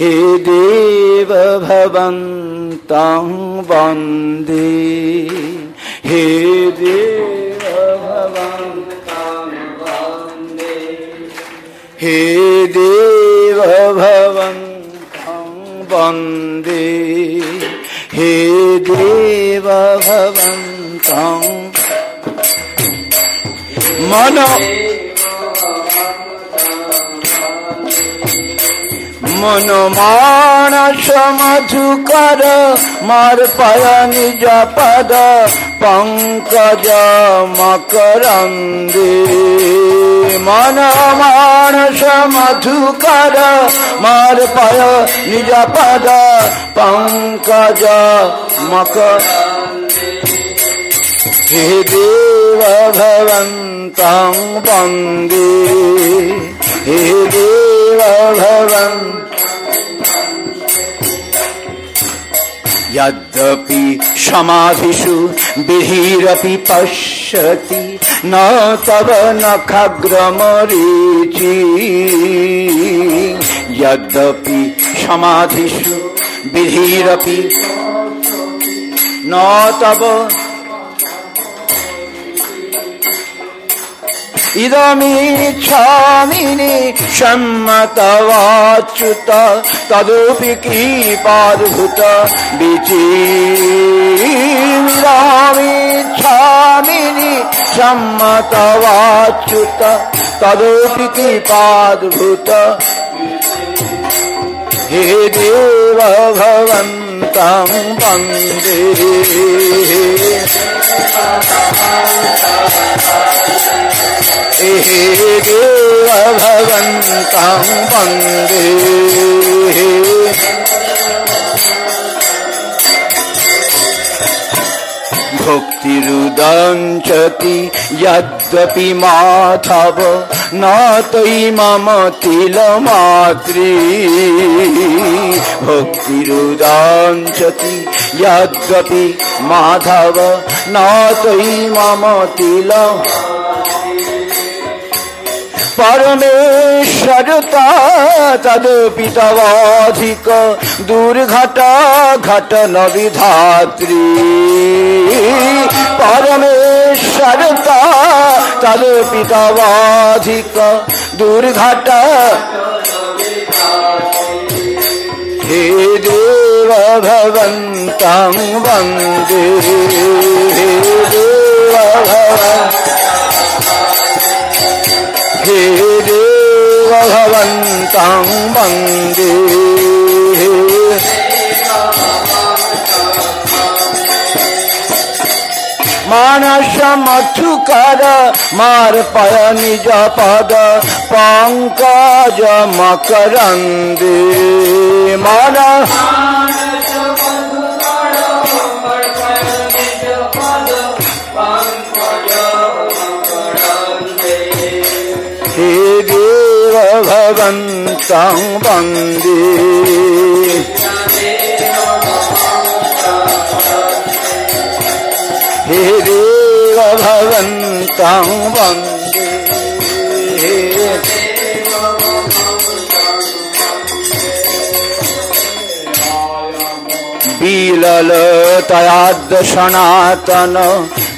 हे देव भवन्तं वंदे। हे देव भवन्तं वंदे। हे देव भवन्तं वंदे। हे देव भवन्तं। मन মন মানস মধুকর মার পায় নিজ পদ, পঙ্কজ মকরন্দে। মন মানস মধুকর মার পায় নিজ পদ, পঙ্কজ মকর হে দেব ভবন্तं বন্দে। হে দেব ভবন্ত यद्यपि समाधिषु विधिरपि पश्यति न तव नखग्रमरीचि यद्यपि समाधिषु विधिरपि न तव इदमीच्छामिनि सम्मतवाच्युत तदपि कीपाद्भुत विचिमिदामीच्छामिनि सम्मतवाच्युत तदपि कीपाद्भुत हे देव भवन्तं वन्दे हे देव भवन्तं वन्दे भुक्तिरुदञ्चति यद्यपि माधव न त्वयि मम तिलमातृ भुक्तिरुदञ्चति यद्यपि माधव न त्वयि मम तिल পরমেশ্বরতা তদপিতবাধিক দুর্ঘট ঘট নবিধাত্রী পরমেশ্বরতা তদপিতবাধিক দুর্ঘট হে দেব ভবন্তং বন্দে। হে দেব ভবন্ত ेव भगवन्तं वन्दे। मानसमथुकर मार्पय निजपद पङ्कजमकरन्दि मानस् ভবন্तं বন্দে। হে দেব ভবন্तं বন্দে। বিলল তয়াদ্য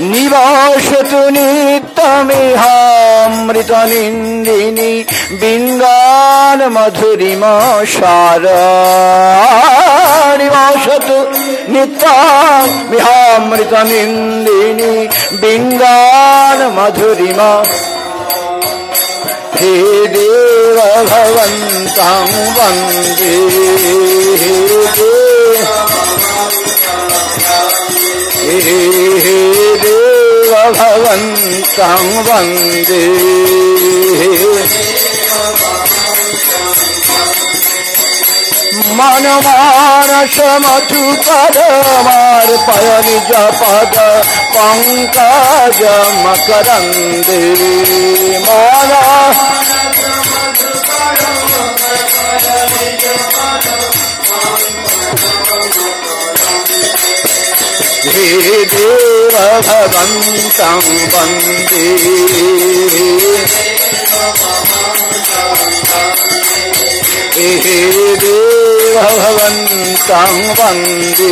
নিবাসতু নিত্যমিহামৃত নিন্দিনী বিঙ্গান মধুরিম সার নিবাসতু নিত্যমিহামৃত নিন্দিনী বিঙ্গান মধুরিম হে দেব ভবন্तं বন্দে। হে দেব हे देव भवन्तं वन्दे मन मानस मधुकर हे देव भगवन्तं वन्दे हे देव भगवन्तं वन्दे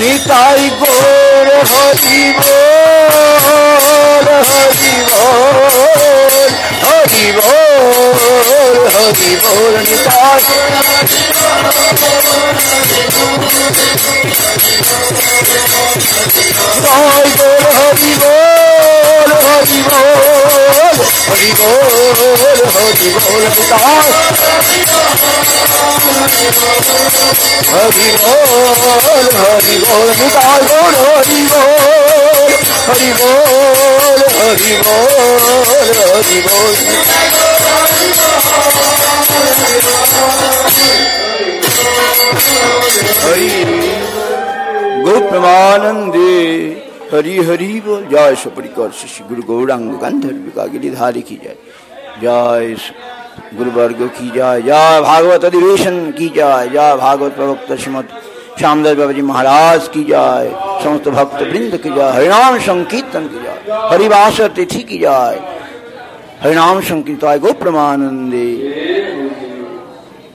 নিতাই গোর হরি বল হরি বল হরি বল হরি বল নিতাই জয় গোর হরি বল হরি বল હરિ બોલ હરિ બોલ ઉતાર હરિ બોલ હરિ બોલ ઉતાર બોલ હરિ બોલ હરિ બોલ હરિ બોલ હરિ બોલ હરિ ગોપ્રમાનંદે हरि हरि बोल। जय सपरिकर श्री गुरु गौरांग गंधर्व का गिरिधारी की जय। जय गुरुवर्ग की जय। जय भागवत अधिवेशन की जय। जय भागवत प्रवक्त श्रीमद श्यामदास बाबा जी महाराज की जाए समस्त भक्त वृंद की जाए हरिणाम संकीर्तन की जाए हरिवास तिथि की जाए हरिनाम आय गो प्रमानंदे।